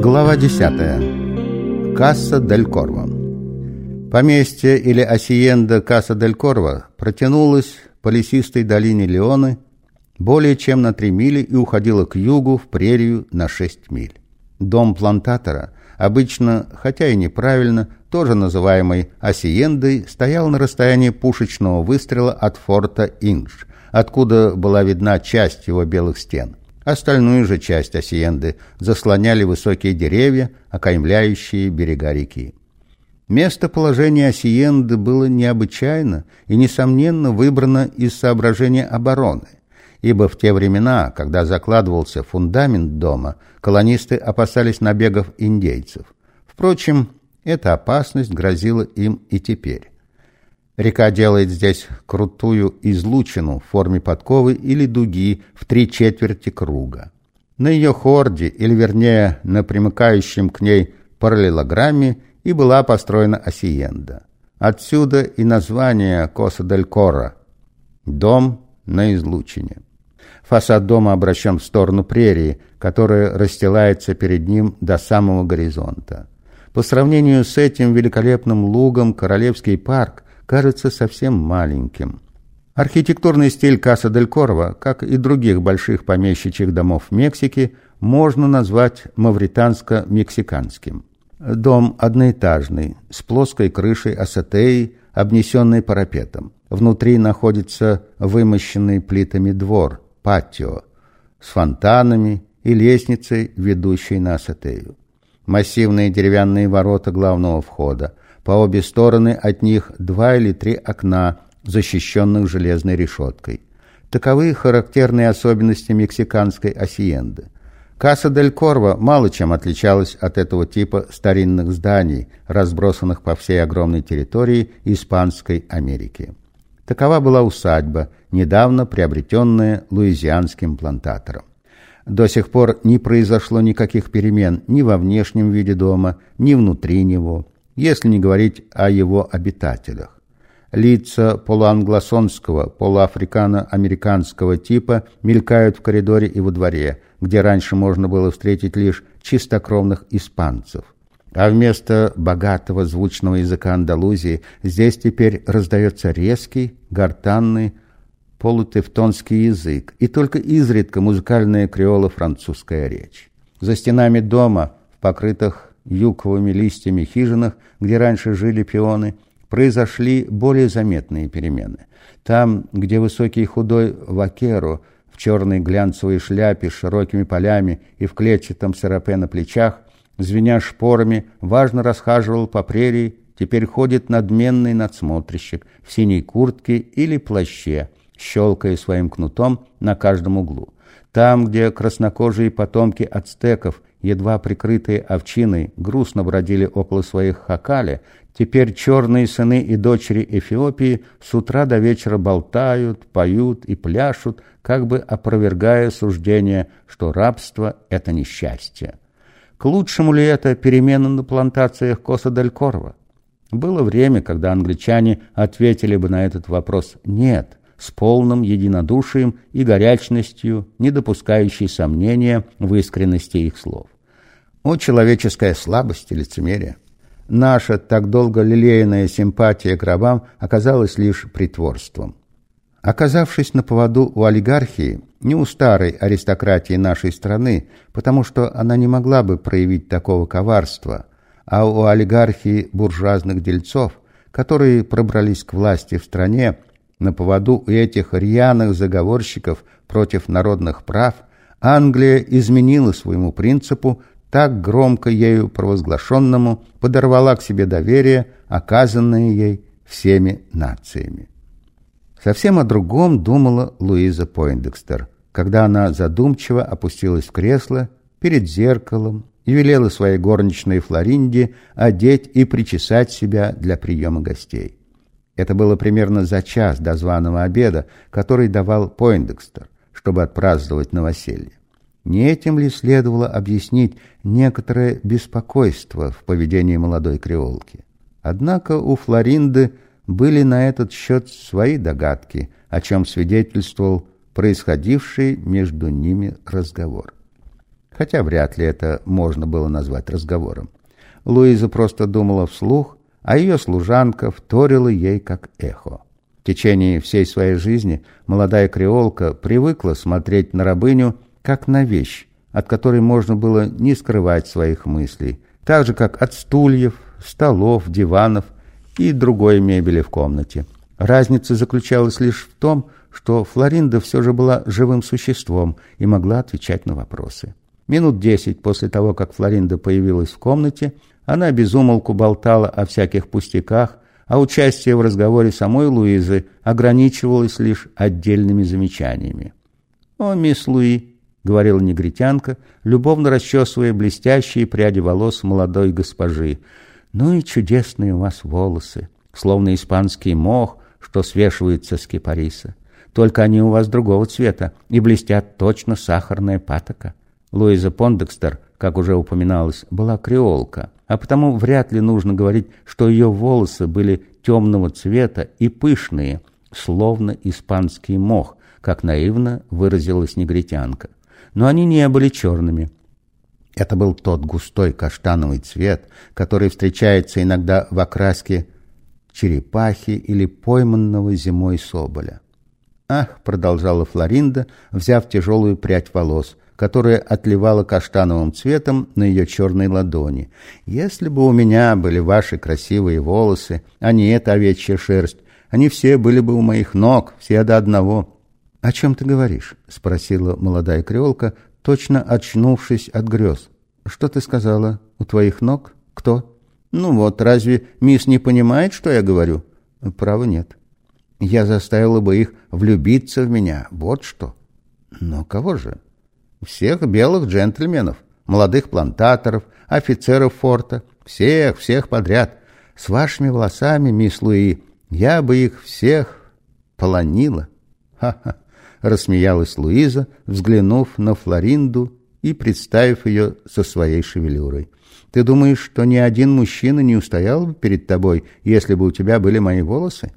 Глава 10. Касса дель Корво. Поместье или осиенда Касса дель Корво протянулось по лесистой долине Леоны более чем на три мили и уходило к югу в прерию на шесть миль. Дом плантатора, обычно, хотя и неправильно, тоже называемый осиендой, стоял на расстоянии пушечного выстрела от форта Индж, откуда была видна часть его белых стен. Остальную же часть Осиенды заслоняли высокие деревья, окаймляющие берега реки. Местоположение Осиенды было необычайно и, несомненно, выбрано из соображения обороны, ибо в те времена, когда закладывался фундамент дома, колонисты опасались набегов индейцев. Впрочем, эта опасность грозила им и теперь. Река делает здесь крутую излучину в форме подковы или дуги в три четверти круга. На ее хорде, или вернее на примыкающем к ней параллелограмме, и была построена осиенда. Отсюда и название Коса дель Кора – дом на излучине. Фасад дома обращен в сторону прерии, которая расстилается перед ним до самого горизонта. По сравнению с этим великолепным лугом Королевский парк кажется совсем маленьким. Архитектурный стиль Каса дель Корво, как и других больших помещичьих домов Мексики, можно назвать мавританско-мексиканским. Дом одноэтажный, с плоской крышей асатеи, обнесенной парапетом. Внутри находится вымощенный плитами двор, патио, с фонтанами и лестницей, ведущей на асатею. Массивные деревянные ворота главного входа, по обе стороны от них два или три окна, защищенных железной решеткой. Таковы характерные особенности мексиканской осиенды. Каса дель Корво мало чем отличалась от этого типа старинных зданий, разбросанных по всей огромной территории Испанской Америки. Такова была усадьба, недавно приобретенная луизианским плантатором. До сих пор не произошло никаких перемен ни во внешнем виде дома, ни внутри него если не говорить о его обитателях. Лица полуанглосонского, полуафрикано-американского типа мелькают в коридоре и во дворе, где раньше можно было встретить лишь чистокровных испанцев. А вместо богатого звучного языка Андалузии здесь теперь раздается резкий, гортанный, полутевтонский язык и только изредка музыкальная креоло-французская речь. За стенами дома, в покрытых юковыми листьями хижинах, где раньше жили пионы, произошли более заметные перемены. Там, где высокий худой вакеро в черной глянцевой шляпе с широкими полями и в клетчатом сарапе на плечах, звеня шпорами, важно расхаживал по прерии, теперь ходит надменный надсмотрщик в синей куртке или плаще, щелкая своим кнутом на каждом углу. Там, где краснокожие потомки ацтеков едва прикрытые овчиной, грустно бродили около своих хакали, теперь черные сыны и дочери Эфиопии с утра до вечера болтают, поют и пляшут, как бы опровергая суждение, что рабство – это несчастье. К лучшему ли это перемена на плантациях Коса-дель-Корво? Было время, когда англичане ответили бы на этот вопрос «нет», с полным единодушием и горячностью, не допускающей сомнения в искренности их слов. О, человеческая слабость и лицемерие! Наша так долго лелеянная симпатия к рабам оказалась лишь притворством. Оказавшись на поводу у олигархии, не у старой аристократии нашей страны, потому что она не могла бы проявить такого коварства, а у олигархии буржуазных дельцов, которые пробрались к власти в стране, на поводу у этих рьяных заговорщиков против народных прав, Англия изменила своему принципу так громко ею провозглашенному подорвала к себе доверие, оказанное ей всеми нациями. Совсем о другом думала Луиза Пойндекстер, когда она задумчиво опустилась в кресло перед зеркалом и велела своей горничной Флоринде одеть и причесать себя для приема гостей. Это было примерно за час до званого обеда, который давал Пойндекстер, чтобы отпраздновать новоселье. Не этим ли следовало объяснить некоторое беспокойство в поведении молодой креолки? Однако у Флоринды были на этот счет свои догадки, о чем свидетельствовал происходивший между ними разговор. хотя вряд ли это можно было назвать разговором. Луиза просто думала вслух, а ее служанка вторила ей как эхо. В течение всей своей жизни молодая креолка привыкла смотреть на рабыню как на вещь, от которой можно было не скрывать своих мыслей, так же, как от стульев, столов, диванов и другой мебели в комнате. Разница заключалась лишь в том, что Флоринда все же была живым существом и могла отвечать на вопросы. Минут десять после того, как Флоринда появилась в комнате, она безумолку болтала о всяких пустяках, а участие в разговоре самой Луизы ограничивалось лишь отдельными замечаниями. «О, мисс Луи», — говорила негритянка, любовно расчесывая блестящие пряди волос молодой госпожи, «ну и чудесные у вас волосы, словно испанский мох, что свешивается с кипариса. Только они у вас другого цвета и блестят точно сахарная патока». Луиза Пондекстер, как уже упоминалось, была креолка, а потому вряд ли нужно говорить, что ее волосы были темного цвета и пышные, словно испанский мох, как наивно выразилась негритянка. Но они не были черными. Это был тот густой каштановый цвет, который встречается иногда в окраске черепахи или пойманного зимой соболя. «Ах!» — продолжала Флоринда, взяв тяжелую прядь волос, которая отливала каштановым цветом на ее черной ладони. «Если бы у меня были ваши красивые волосы, а не эта овечья шерсть, они все были бы у моих ног, все до одного». «О чем ты говоришь?» — спросила молодая креолка, точно очнувшись от грез. «Что ты сказала? У твоих ног? Кто?» «Ну вот, разве мисс не понимает, что я говорю?» «Право нет. Я заставила бы их влюбиться в меня, вот что». «Но кого же?» Всех белых джентльменов, молодых плантаторов, офицеров форта, всех, всех подряд. С вашими волосами, мисс Луи, я бы их всех полонила. Ха-ха, рассмеялась Луиза, взглянув на Флоринду и представив ее со своей шевелюрой. Ты думаешь, что ни один мужчина не устоял бы перед тобой, если бы у тебя были мои волосы?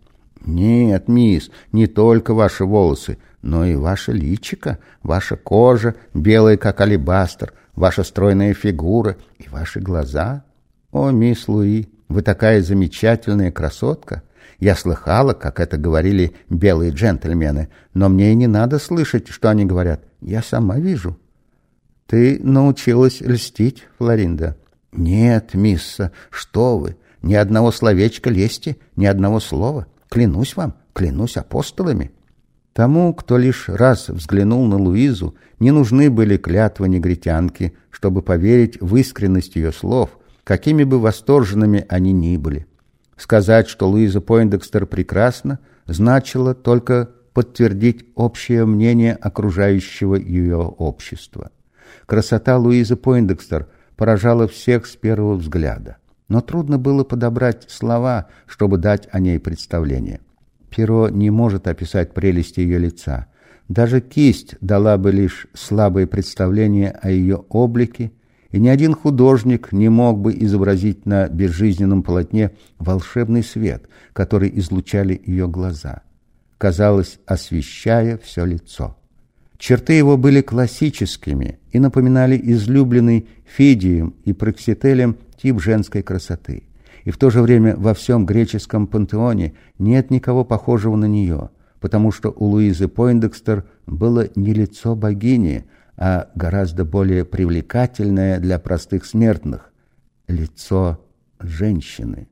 Нет, мисс, не только ваши волосы, но и ваше личико, ваша кожа, белая как алебастр, ваша стройная фигура и ваши глаза. О, мисс Луи, вы такая замечательная красотка. Я слыхала, как это говорили белые джентльмены, но мне и не надо слышать, что они говорят. Я сама вижу. Ты научилась льстить, Флоринда? Нет, мисса, что вы, ни одного словечка лести, ни одного слова. Клянусь вам, клянусь апостолами. Тому, кто лишь раз взглянул на Луизу, не нужны были клятвы негритянки, чтобы поверить в искренность ее слов, какими бы восторженными они ни были. Сказать, что Луиза Пойндекстер прекрасна, значило только подтвердить общее мнение окружающего ее общества. Красота Луизы Пойндекстер поражала всех с первого взгляда но трудно было подобрать слова, чтобы дать о ней представление. Перо не может описать прелести ее лица. Даже кисть дала бы лишь слабое представление о ее облике, и ни один художник не мог бы изобразить на безжизненном полотне волшебный свет, который излучали ее глаза, казалось, освещая все лицо. Черты его были классическими и напоминали излюбленный Фидием и Проксителем тип женской красоты. И в то же время во всем греческом пантеоне нет никого похожего на нее, потому что у Луизы Пойндекстер было не лицо богини, а гораздо более привлекательное для простых смертных – лицо женщины.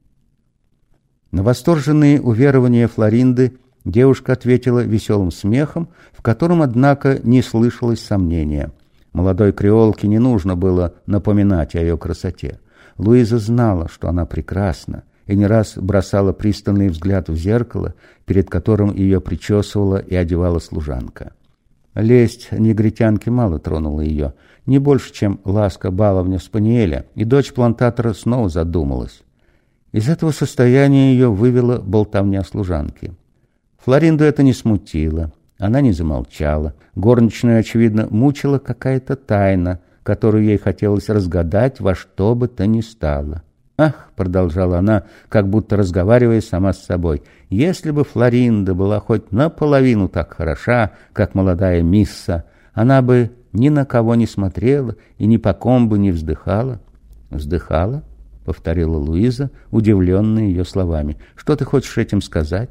На восторженные уверования Флоринды девушка ответила веселым смехом, в котором, однако, не слышалось сомнения. Молодой креолке не нужно было напоминать о ее красоте. Луиза знала, что она прекрасна, и не раз бросала пристальный взгляд в зеркало, перед которым ее причесывала и одевала служанка. Лесть негритянки мало тронула ее, не больше, чем ласка баловня Спаниеля, и дочь плантатора снова задумалась. Из этого состояния ее вывела болтовня служанки. Флоринду это не смутило, она не замолчала. Горничную, очевидно, мучила какая-то тайна — которую ей хотелось разгадать во что бы то ни стало. «Ах!» — продолжала она, как будто разговаривая сама с собой. «Если бы Флоринда была хоть наполовину так хороша, как молодая мисса, она бы ни на кого не смотрела и ни по ком бы не вздыхала. «Вздыхала?» — повторила Луиза, удивленная ее словами. «Что ты хочешь этим сказать?»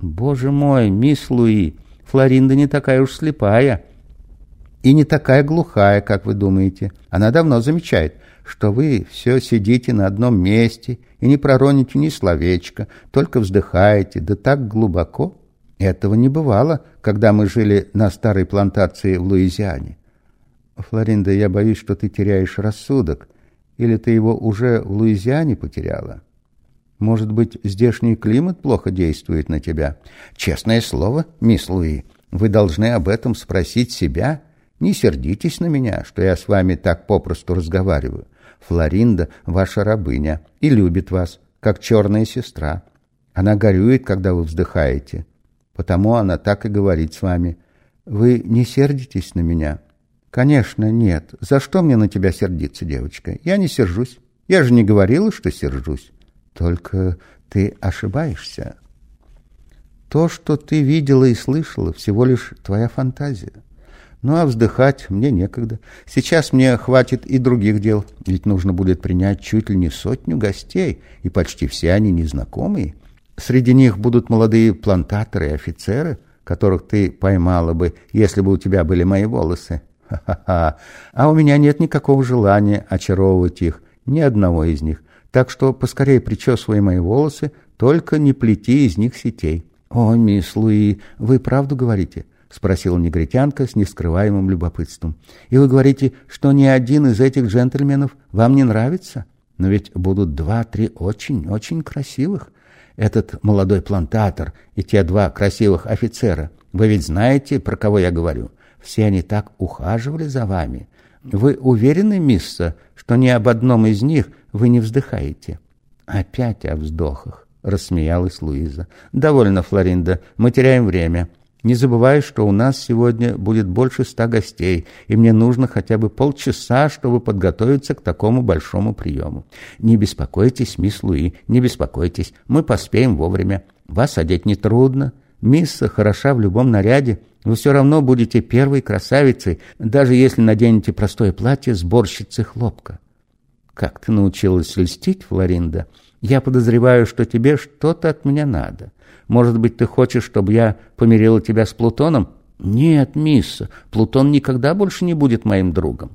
«Боже мой, мисс Луи, Флоринда не такая уж слепая и не такая глухая, как вы думаете. Она давно замечает, что вы все сидите на одном месте и не пророните ни словечка, только вздыхаете, да так глубоко. Этого не бывало, когда мы жили на старой плантации в Луизиане. Флоринда, я боюсь, что ты теряешь рассудок. Или ты его уже в Луизиане потеряла? Может быть, здешний климат плохо действует на тебя? Честное слово, мисс Луи, вы должны об этом спросить себя. Не сердитесь на меня, что я с вами так попросту разговариваю. Флоринда — ваша рабыня и любит вас, как черная сестра. Она горюет, когда вы вздыхаете. Потому она так и говорит с вами. Вы не сердитесь на меня?» «Конечно, нет. За что мне на тебя сердиться, девочка? Я не сержусь. Я же не говорила, что сержусь. Только ты ошибаешься. То, что ты видела и слышала, всего лишь твоя фантазия. Ну, а вздыхать мне некогда. Сейчас мне хватит и других дел, ведь нужно будет принять чуть ли не сотню гостей, и почти все они незнакомые. Среди них будут молодые плантаторы и офицеры, которых ты поймала бы, если бы у тебя были мои волосы. Ха-ха-ха. А у меня нет никакого желания очаровывать их, ни одного из них. Так что поскорее причесывай мои волосы, только не плети из них сетей. О, мисс Луи, вы правду говорите? — спросила негритянка с нескрываемым любопытством. «И вы говорите, что ни один из этих джентльменов вам не нравится? Но ведь будут два-три очень-очень красивых. Этот молодой плантатор и те два красивых офицера. Вы ведь знаете, про кого я говорю? Все они так ухаживали за вами. Вы уверены, мисса, что ни об одном из них вы не вздыхаете?» «Опять о вздохах», — рассмеялась Луиза. «Довольно, Флоринда, мы теряем время». Не забывай, что у нас сегодня будет больше ста гостей, и мне нужно хотя бы полчаса, чтобы подготовиться к такому большому приему. Не беспокойтесь, мисс Луи, не беспокойтесь, мы поспеем вовремя. Вас одеть нетрудно. Мисса хороша в любом наряде. Вы все равно будете первой красавицей, даже если наденете простое платье сборщицы хлопка. Как ты научилась льстить, Флоринда? Я подозреваю, что тебе что-то от меня надо. Может быть, ты хочешь, чтобы я помирила тебя с Плутоном? Нет, мисс, Плутон никогда больше не будет моим другом.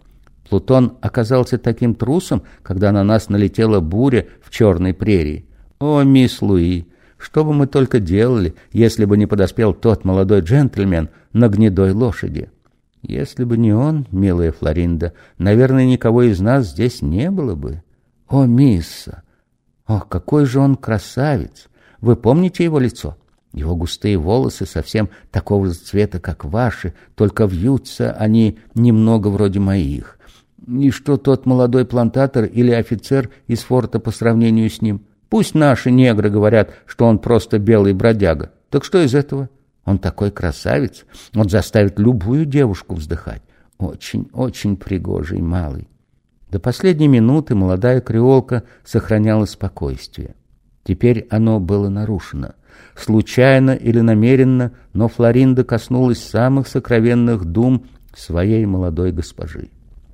Плутон оказался таким трусом, когда на нас налетела буря в черной прерии. О, мисс Луи, что бы мы только делали, если бы не подоспел тот молодой джентльмен на гнедой лошади? Если бы не он, милая Флоринда, наверное, никого из нас здесь не было бы. О, мисса! О, какой же он красавец! Вы помните его лицо? Его густые волосы совсем такого же цвета, как ваши, только вьются они немного вроде моих. И что тот молодой плантатор или офицер из форта по сравнению с ним? Пусть наши негры говорят, что он просто белый бродяга. Так что из этого? Он такой красавец, он заставит любую девушку вздыхать. Очень, очень пригожий малый. До последней минуты молодая креолка сохраняла спокойствие. Теперь оно было нарушено. Случайно или намеренно, но Флоринда коснулась самых сокровенных дум своей молодой госпожи.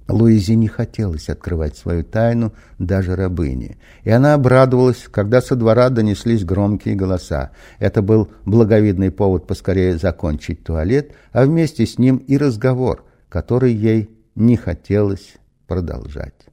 Луизе не хотелось открывать свою тайну даже рабыне, и она обрадовалась, когда со двора донеслись громкие голоса. Это был благовидный повод поскорее закончить туалет, а вместе с ним и разговор, который ей не хотелось продолжать.